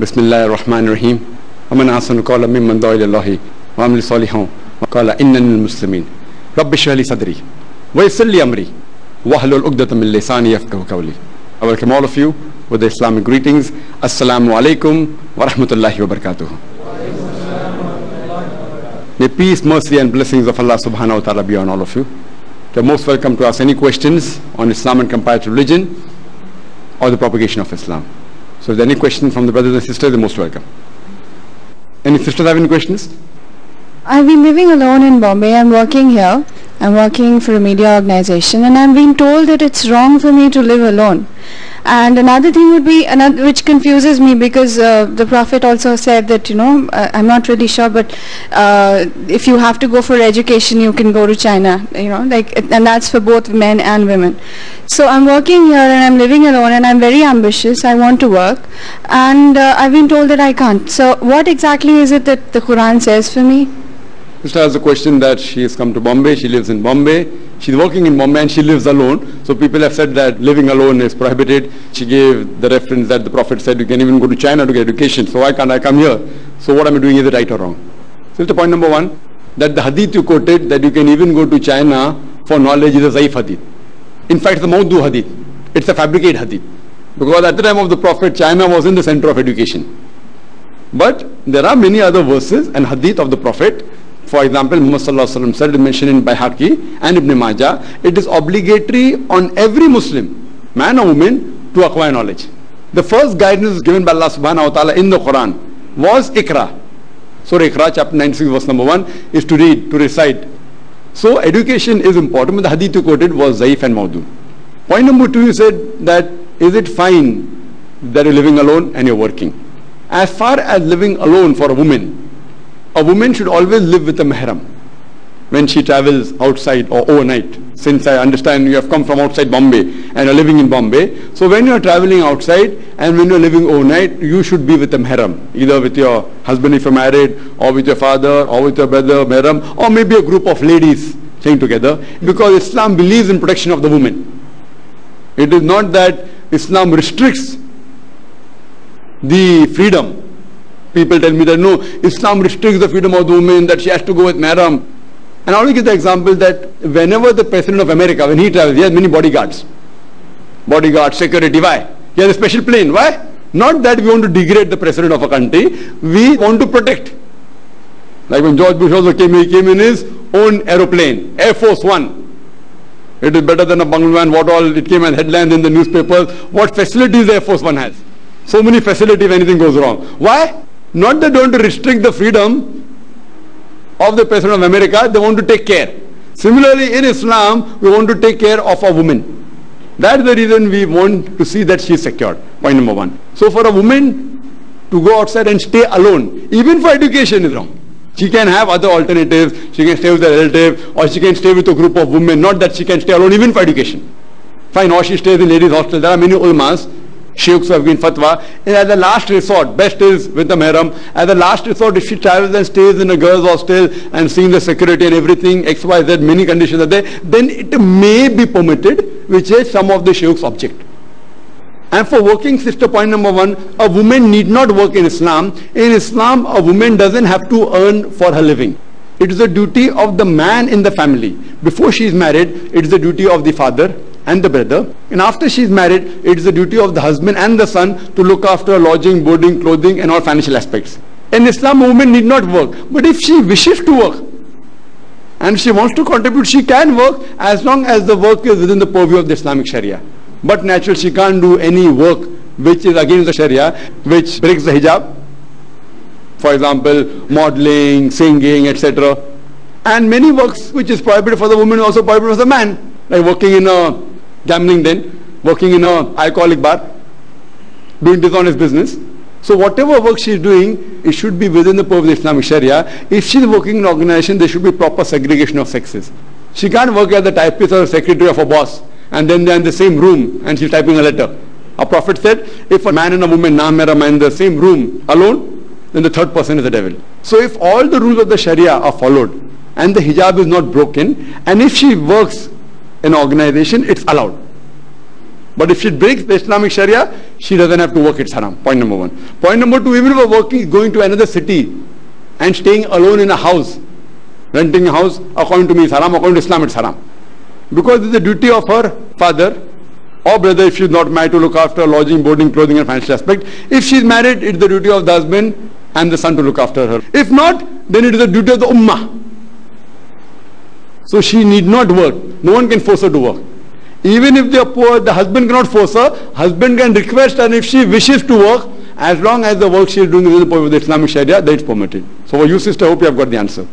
بسم الله الرحمن الرحيم ومن أحسن قولا ممن دعا إلى الله وعمل صالحا وقال إنني من المسلمين رب اشرح لي صدري ويسر لي أمري واحلل عقدة من لساني يفقه قولي I welcome all of you with the Islamic greetings. Assalamu alaikum wa rahmatullahi wa barakatuh. May peace, mercy and blessings of Allah subhanahu wa ta'ala be on all of you. You're most welcome to ask any questions on Islam and comparative religion or the propagation of Islam. So if there any questions from the brothers and sisters, they're most welcome. Any sisters have any questions? I've been living alone in Bombay. I'm working here. I'm working for a media organization and I'm being told that it's wrong for me to live alone. And another thing would be, another, which confuses me because uh, the Prophet also said that, you know, uh, I'm not really sure, but uh, if you have to go for education, you can go to China, you know, like, and that's for both men and women. So I'm working here and I'm living alone and I'm very ambitious. I want to work and uh, I've been told that I can't. So what exactly is it that the Quran says for me? Sister has a question that she has come to Bombay, she lives in Bombay, she's working in Bombay and she lives alone. So people have said that living alone is prohibited. She gave the reference that the Prophet said you can even go to China to get education. So why can't I come here? So what am I doing? Is it right or wrong? So the point number one, that the hadith you quoted that you can even go to China for knowledge is a zaif hadith. In fact, it's a mawdu hadith. It's a fabricated hadith. Because at the time of the Prophet, China was in the center of education. But there are many other verses and hadith of the Prophet for example, Muhammad said, mentioned in Bayhaqi and Ibn Majah, it is obligatory on every Muslim, man or woman, to acquire knowledge. The first guidance given by Allah subhanahu wa ta'ala in the Quran was Ikra. Surah Ikra chapter 96, verse number 1, is to read, to recite. So education is important, but the hadith you quoted was Zaif and Maudu. Point number two, you said that is it fine that you're living alone and you're working? As far as living alone for a woman, a woman should always live with a mahram when she travels outside or overnight. Since I understand you have come from outside Bombay and are living in Bombay. So when you are traveling outside and when you are living overnight, you should be with a mahram. Either with your husband if you're married or with your father or with your brother, mahram or maybe a group of ladies staying together. Because Islam believes in protection of the woman. It is not that Islam restricts the freedom People tell me that no, Islam restricts the freedom of the woman, that she has to go with mahram. And I will give the example that whenever the President of America, when he travels, he has many bodyguards. Bodyguards, security, why? He has a special plane, why? Not that we want to degrade the President of a country, we want to protect. Like when George Bush also came, he came in his own aeroplane, Air Force One. It is better than a bungalow what all, it came as headlines in the newspapers. What facilities Air Force One has. So many facilities if anything goes wrong. Why? Not that they don't restrict the freedom of the President of America, they want to take care. Similarly, in Islam, we want to take care of a woman. That's the reason we want to see that she is secured. Point number one. So for a woman to go outside and stay alone, even for education is wrong. She can have other alternatives. She can stay with a relative or she can stay with a group of women. Not that she can stay alone even for education. Fine, or she stays in ladies hostel. There are many ulmas sheikhs have given fatwa. And as a last resort, best is with the mahram. As a last resort, if she travels and stays in a girl's hostel and seeing the security and everything, X, Y, Z, many conditions are there, then it may be permitted, which is some of the sheikh's object. And for working sister, point number one, a woman need not work in Islam. In Islam, a woman doesn't have to earn for her living. It is the duty of the man in the family. Before she is married, it is the duty of the father and the brother. And after she is married, it is the duty of the husband and the son to look after lodging, boarding, clothing and all financial aspects. In Islam, a woman need not work. But if she wishes to work, and she wants to contribute, she can work as long as the work is within the purview of the Islamic Sharia. But naturally, she can't do any work which is against the Sharia, which breaks the hijab. For example, modeling, singing, etc. And many works which is prohibited for the woman also prohibited for the man, like working in a gambling then, working in a alcoholic bar, doing dishonest business. So whatever work she is doing, it should be within the purview of Islamic Sharia. If she is working in an organization, there should be proper segregation of sexes. She can't work as the typist or secretary of a boss and then they're in the same room and she's typing a letter. A prophet said, if a man and a woman, na-mahram, are in the same room alone, then the third person is the devil. So if all the rules of the Sharia are followed and the hijab is not broken and if she works an organization, it's allowed. But if she breaks the Islamic Sharia, she doesn't have to work, it's haram. Point number one. Point number two, even if we're working, going to another city and staying alone in a house, renting a house, according to me, it's haram. According to Islam, it's haram. Because it's the duty of her father or brother if she's not married to look after lodging, boarding, clothing and financial aspect. If she's married, it's the duty of the husband and the son to look after her. If not, then it is the duty of the ummah. So she need not work. No one can force her to work. Even if they are poor, the husband cannot force her. Husband can request and if she wishes to work, as long as the work she is doing is in the Islamic Sharia, that is permitted. So for you sister, I hope you have got the answer.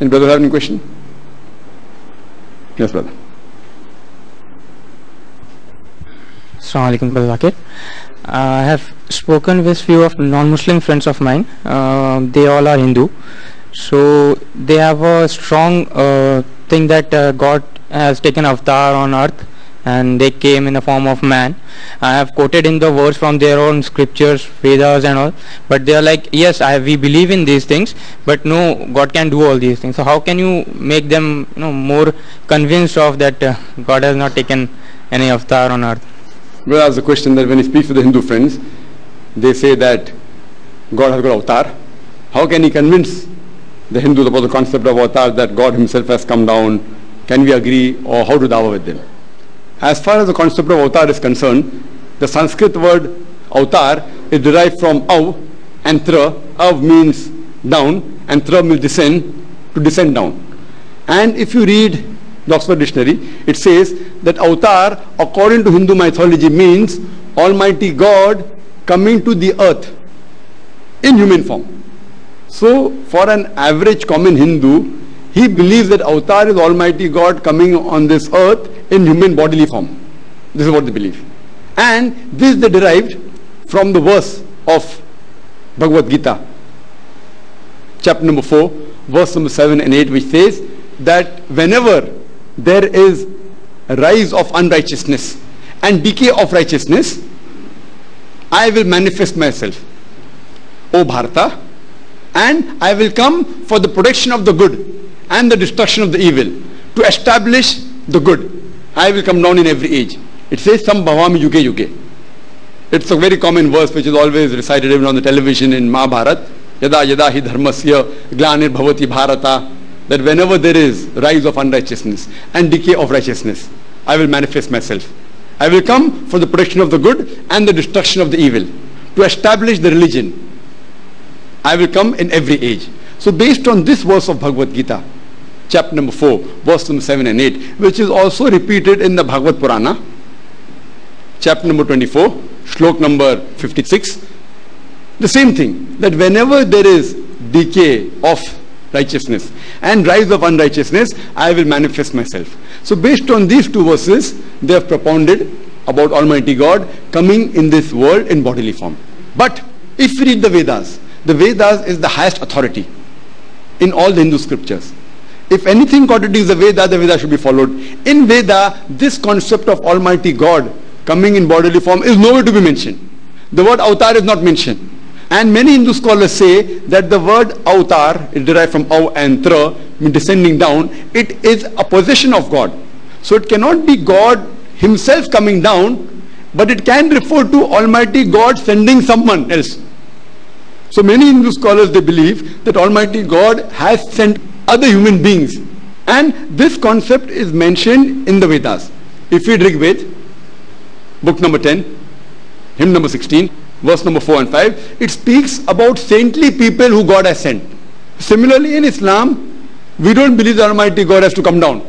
Any brother have any question? Yes, brother. Assalamualaikum Brother Zakir. Uh, I have spoken with few of non-Muslim friends of mine. Uh, they all are Hindu. So they have a strong uh, thing that uh, God has taken avatar on earth and they came in the form of man. I have quoted in the words from their own scriptures, Vedas and all, but they are like, yes, I, we believe in these things, but no, God can do all these things. So how can you make them you know, more convinced of that uh, God has not taken any avatar on earth? Well, that's the question that when he speaks to the Hindu friends, they say that God has got avatar. How can he convince the Hindus about the concept of avatar that God himself has come down? Can we agree or how to dawa with them? As far as the concept of avatar is concerned, the Sanskrit word avatar is derived from av and tra. Av means down and tra means descend, to descend down. And if you read the Oxford Dictionary, it says that avatar, according to Hindu mythology, means Almighty God coming to the earth in human form. So, for an average common Hindu, he believes that avatar is Almighty God coming on this earth in human bodily form. This is what they believe. And this they derived from the verse of Bhagavad Gita, chapter number 4, verse number 7 and 8, which says that whenever there is rise of unrighteousness and decay of righteousness, I will manifest myself. O Bharata, and I will come for the protection of the good and the destruction of the evil to establish the good. I will come down in every age. It says sambhavami yuge yuge. It's a very common verse which is always recited even on the television in Mahabharata. Yada yada hi dharmasya glanir bhavati bharata. That whenever there is rise of unrighteousness and decay of righteousness, I will manifest myself. I will come for the protection of the good and the destruction of the evil. To establish the religion. I will come in every age. So based on this verse of Bhagavad Gita, chapter number 4, verse number 7 and 8, which is also repeated in the Bhagavad Purana, chapter number 24, shlok number 56. The same thing, that whenever there is decay of righteousness and rise of unrighteousness, I will manifest myself. So based on these two verses, they have propounded about Almighty God coming in this world in bodily form. But if we read the Vedas, the Vedas is the highest authority in all the Hindu scriptures. If anything contradicts the Veda, the Veda should be followed. In Veda, this concept of Almighty God coming in bodily form is nowhere to be mentioned. The word avatar is not mentioned. And many Hindu scholars say that the word avatar is derived from av and tra, descending down. It is a possession of God. So it cannot be God himself coming down, but it can refer to Almighty God sending someone else. So many Hindu scholars they believe that Almighty God has sent other human beings. And this concept is mentioned in the Vedas. If we read Ved, book number 10, hymn number 16, verse number 4 and 5, it speaks about saintly people who God has sent. Similarly in Islam, we don't believe the Almighty God has to come down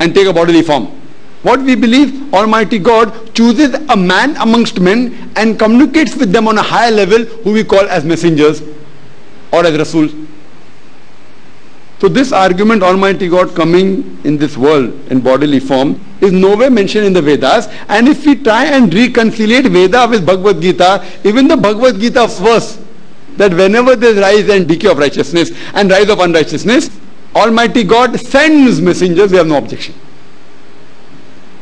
and take a bodily form. What we believe, Almighty God chooses a man amongst men and communicates with them on a higher level who we call as messengers or as Rasul. So this argument, Almighty God coming in this world in bodily form, is nowhere mentioned in the Vedas. And if we try and reconcile Veda with Bhagavad Gita, even the Bhagavad Gita verse, that whenever there is rise and decay of righteousness and rise of unrighteousness, Almighty God sends messengers, we have no objection.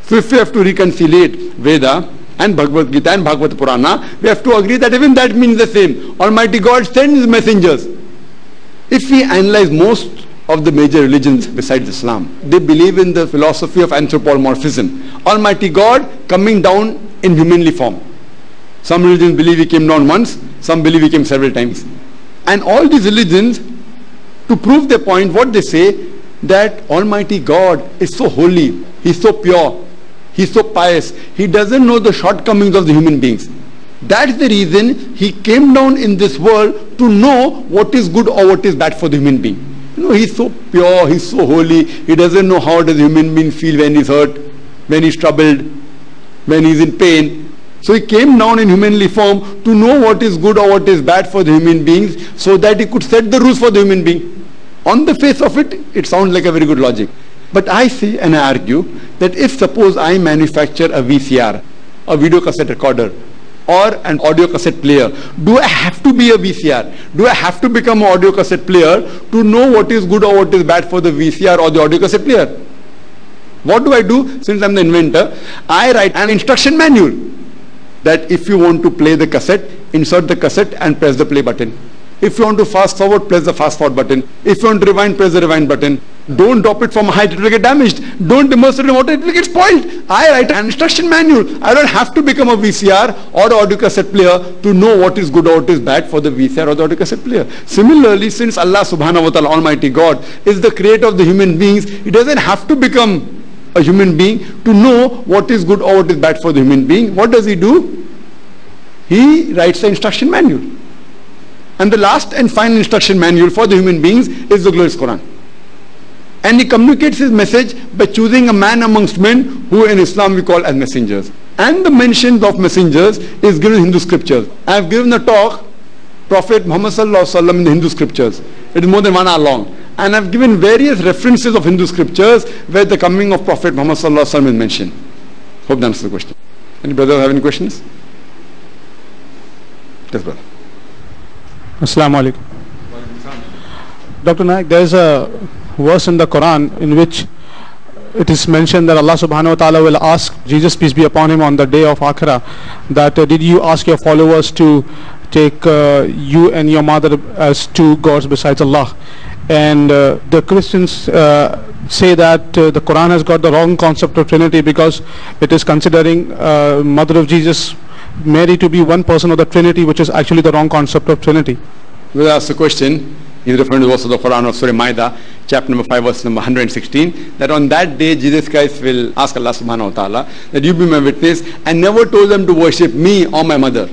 So if we have to reconcile Veda and Bhagavad Gita and Bhagavad Purana, we have to agree that even that means the same. Almighty God sends messengers. If we analyze most of the major religions besides Islam, they believe in the philosophy of anthropomorphism. Almighty God coming down in humanly form. Some religions believe he came down once, some believe he came several times. And all these religions, to prove their point, what they say, that Almighty God is so holy, He's so pure, He's so pious, He doesn't know the shortcomings of the human beings. That's the reason He came down in this world to know what is good or what is bad for the human being. You know, He's so pure, He's so holy, He doesn't know how does the human being feel when he's hurt, when he's troubled, when he's in pain. So he came down in humanly form to know what is good or what is bad for the human beings so that he could set the rules for the human being. On the face of it, it sounds like a very good logic. But I say and I argue that if suppose I manufacture a VCR, a video cassette recorder, or an audio cassette player, do I have to be a VCR? Do I have to become an audio cassette player to know what is good or what is bad for the VCR or the audio cassette player? What do I do? Since I'm the inventor, I write an instruction manual that if you want to play the cassette, insert the cassette and press the play button. If you want to fast forward, press the fast forward button. If you want to rewind, press the rewind button. Don't drop it from a height, it will get damaged. Don't immerse it in water, it will get spoiled. I write an instruction manual. I don't have to become a VCR or audio cassette player to know what is good or what is bad for the VCR or the audio cassette player. Similarly, since Allah subhanahu wa ta'ala, Almighty God, is the creator of the human beings, He doesn't have to become a human being to know what is good or what is bad for the human being. What does he do? He writes the instruction manual. And the last and final instruction manual for the human beings is the glorious Quran. And he communicates his message by choosing a man amongst men who in Islam we call as messengers. And the mentions of messengers is given in Hindu scriptures. I have given a talk, Prophet Muhammad Sallallahu in the Hindu scriptures. It is more than one hour long. And I've given various references of Hindu scriptures where the coming of Prophet Muhammad Sallallahu is mentioned. Hope that answers the question. Any brothers have any questions? Yes, brother. Assalamu alaikum. Dr. Naik, there is a verse in the Quran in which it is mentioned that Allah subhanahu wa ta'ala will ask Jesus peace be upon him on the day of Akhirah that uh, did you ask your followers to take uh, you and your mother as two gods besides Allah and uh, the Christians uh, say that uh, the Quran has got the wrong concept of Trinity because it is considering uh, mother of Jesus Mary to be one person of the Trinity which is actually the wrong concept of Trinity. We'll ask the question He's referring to of the Quran of Surah Maida, chapter number 5, verse number 116, that on that day Jesus Christ will ask Allah subhanahu wa ta'ala that you be my witness and never told them to worship me or my mother.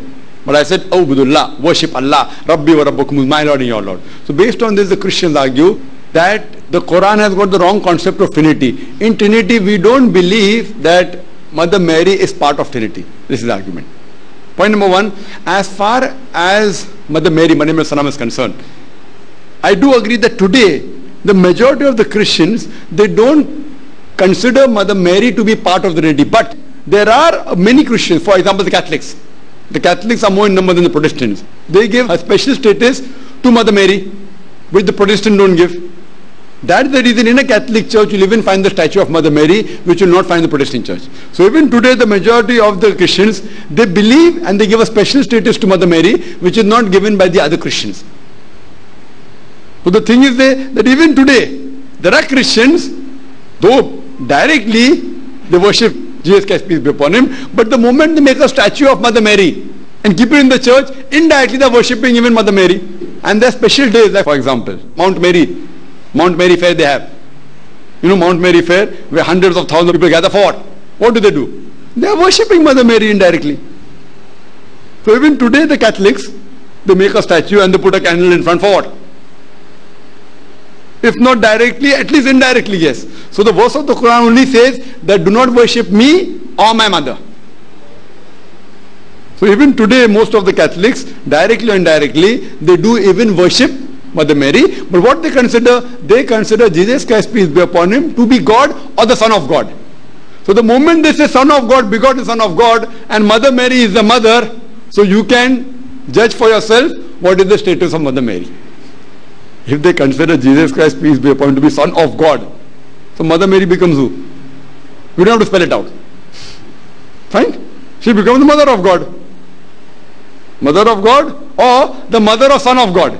But I said, Oh Budullah, worship Allah, Rabbi wa Rabbukum, my Lord and your Lord. So based on this, the Christians argue that the Quran has got the wrong concept of Trinity. In Trinity, we don't believe that Mother Mary is part of Trinity. This is the argument. Point number one, as far as Mother Mary, Maryam is concerned, I do agree that today the majority of the Christians they don't consider Mother Mary to be part of the Trinity. But there are many Christians, for example, the Catholics. The Catholics are more in number than the Protestants. They give a special status to Mother Mary, which the Protestants don't give. That is the reason in a Catholic church you'll even find the statue of Mother Mary, which you'll not find in the Protestant church. So even today the majority of the Christians, they believe and they give a special status to Mother Mary, which is not given by the other Christians. But the thing is that even today, there are Christians, though directly they worship Jesus Christ, peace be upon him, but the moment they make a statue of Mother Mary and keep it in the church, indirectly they are worshipping even Mother Mary. And there are special days, like for example, Mount Mary, Mount Mary Fair they have. You know Mount Mary Fair, where hundreds of thousands of people gather for what? What do they do? They are worshipping Mother Mary indirectly. So even today the Catholics, they make a statue and they put a candle in front for what? If not directly, at least indirectly, yes. So the verse of the Quran only says that do not worship me or my mother. So even today, most of the Catholics, directly or indirectly, they do even worship Mother Mary. But what they consider, they consider Jesus Christ, peace be upon him, to be God or the Son of God. So the moment they say Son of God, begotten Son of God, and Mother Mary is the mother, so you can judge for yourself what is the status of Mother Mary. If they consider Jesus Christ, peace be upon him, to be Son of God, so Mother Mary becomes who? We don't have to spell it out. Fine? She becomes the mother of God. Mother of God or the mother of son of God.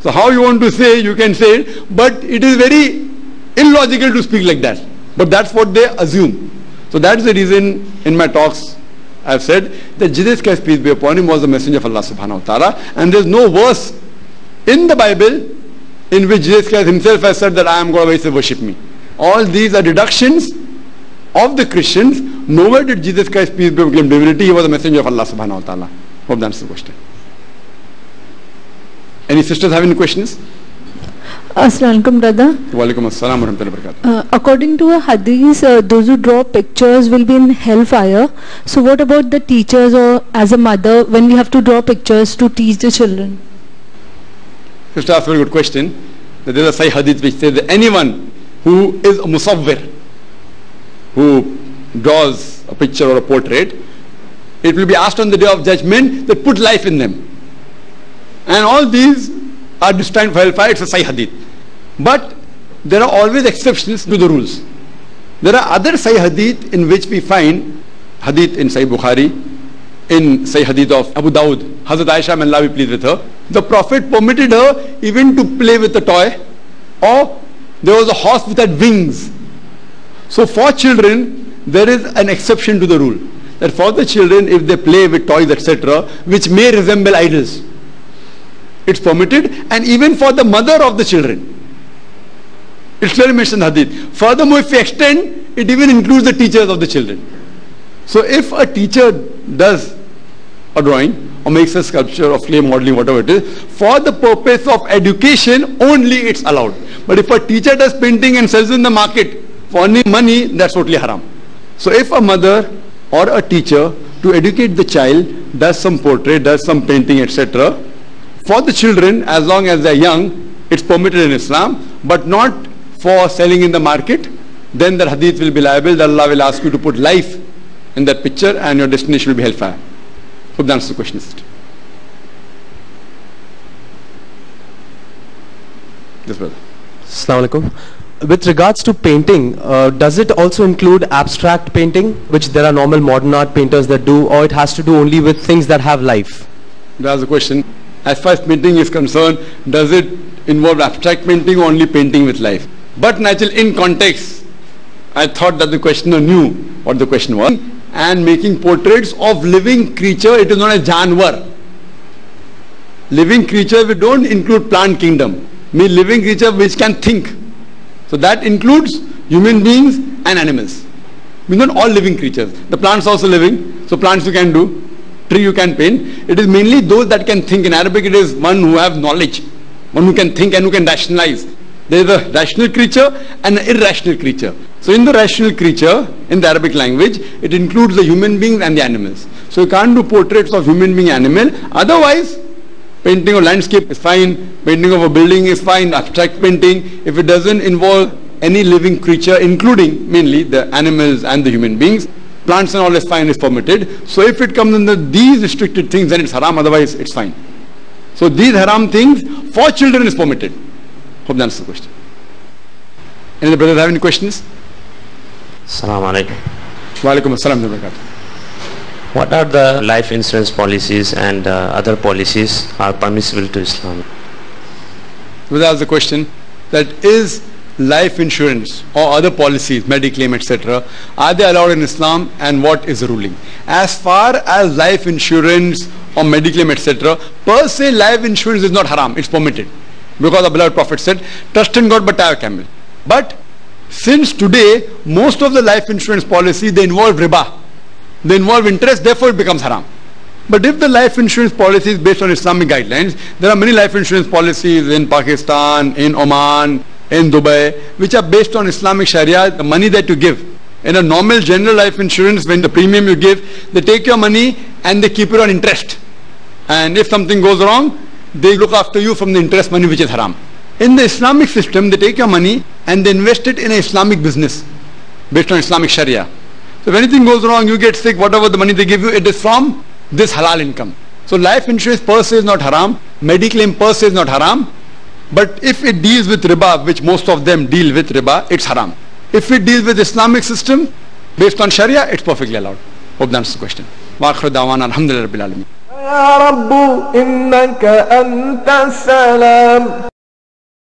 So how you want to say, you can say it, but it is very illogical to speak like that. But that's what they assume. So that's the reason in my talks I've said that Jesus Christ, peace be upon him, was the messenger of Allah subhanahu wa ta'ala. And there's no verse in the Bible in which Jesus Christ himself has said that I am God, say worship me. All these are deductions of the Christians. Nowhere did Jesus Christ, peace be upon him, divinity. He was a messenger of Allah subhanahu wa ta'ala. Hope that answers the question. Any sisters have any questions? Assalamualaikum brother. Walaikum assalam wa rahmatullahi wa. Uh, according to a hadith, uh, those who draw pictures will be in hellfire. So what about the teachers or as a mother when we have to draw pictures to teach the children? A very good question. There is a Sahih hadith which says that anyone who is a musawwir, who draws a picture or a portrait, it will be asked on the day of judgment that put life in them. And all these are destined for hellfire. It's a Sahih hadith. But there are always exceptions to the rules. There are other Sahih hadith in which we find hadith in Sahih Bukhari, in Sahih hadith of Abu Dawud, Hazrat Aisha, may Allah be pleased with her. The Prophet permitted her even to play with a toy or there was a horse with had wings. So for children, there is an exception to the rule. That for the children, if they play with toys, etc., which may resemble idols, it's permitted. And even for the mother of the children, it's clearly mentioned in Hadith. Furthermore, if we extend, it even includes the teachers of the children. So if a teacher does a drawing or makes a sculpture or clay modeling, whatever it is, for the purpose of education, only it's allowed. But if a teacher does painting and sells in the market for only money, that's totally haram. So if a mother or a teacher to educate the child does some portrait, does some painting, etc., for the children, as long as they're young, it's permitted in Islam, but not for selling in the market, then the hadith will be liable that Allah will ask you to put life in that picture and your destination will be hellfire. Hope that answers the question. Yes, brother. Assalamu alaikum. With regards to painting, uh, does it also include abstract painting, which there are normal modern art painters that do, or it has to do only with things that have life? That's the question. As far as painting is concerned, does it involve abstract painting or only painting with life? But naturally, in context, I thought that the questioner knew what the question was. And making portraits of living creature, it is known as janwar. Living creature, we don't include plant kingdom. Mean living creature which can think. So that includes human beings and animals. Mean not all living creatures. The plants also living. So plants you can do. Tree you can paint. It is mainly those that can think. In Arabic it is one who have knowledge. One who can think and who can rationalize. There is a rational creature and an irrational creature. So in the rational creature, in the Arabic language, it includes the human beings and the animals. So you can't do portraits of human being animal. Otherwise, painting of landscape is fine, painting of a building is fine, abstract painting, if it doesn't involve any living creature, including mainly the animals and the human beings, plants and all is fine, is permitted. So if it comes under these restricted things, then it's haram, otherwise it's fine. So these haram things for children is permitted. Hope that answers the question. Any other brothers have any questions? Assalamu alaikum. Wa alaikum assalam. What are the life insurance policies and uh, other policies are permissible to Islam? Was asked the question that is life insurance or other policies, mediclaim, etc., are they allowed in Islam and what is the ruling? As far as life insurance or mediclaim, etc., per se life insurance is not haram, it's permitted. Because the beloved Prophet said, trust in God but have a camel. But since today, most of the life insurance policy, they involve riba. They involve interest, therefore it becomes haram. But if the life insurance policy is based on Islamic guidelines, there are many life insurance policies in Pakistan, in Oman, in Dubai, which are based on Islamic Sharia, the money that you give. In a normal general life insurance, when the premium you give, they take your money and they keep it on interest. And if something goes wrong, they look after you from the interest money which is haram. In the Islamic system, they take your money and they invest it in an Islamic business based on Islamic Sharia. So if anything goes wrong, you get sick, whatever the money they give you, it is from this halal income. So life insurance per se is not haram, mediclaim per se is not haram, but if it deals with riba, which most of them deal with riba, it's haram. If it deals with Islamic system based on Sharia, it's perfectly allowed. Hope that answers the question. Wa alhamdulillah. يا رب إنك أنت السلام.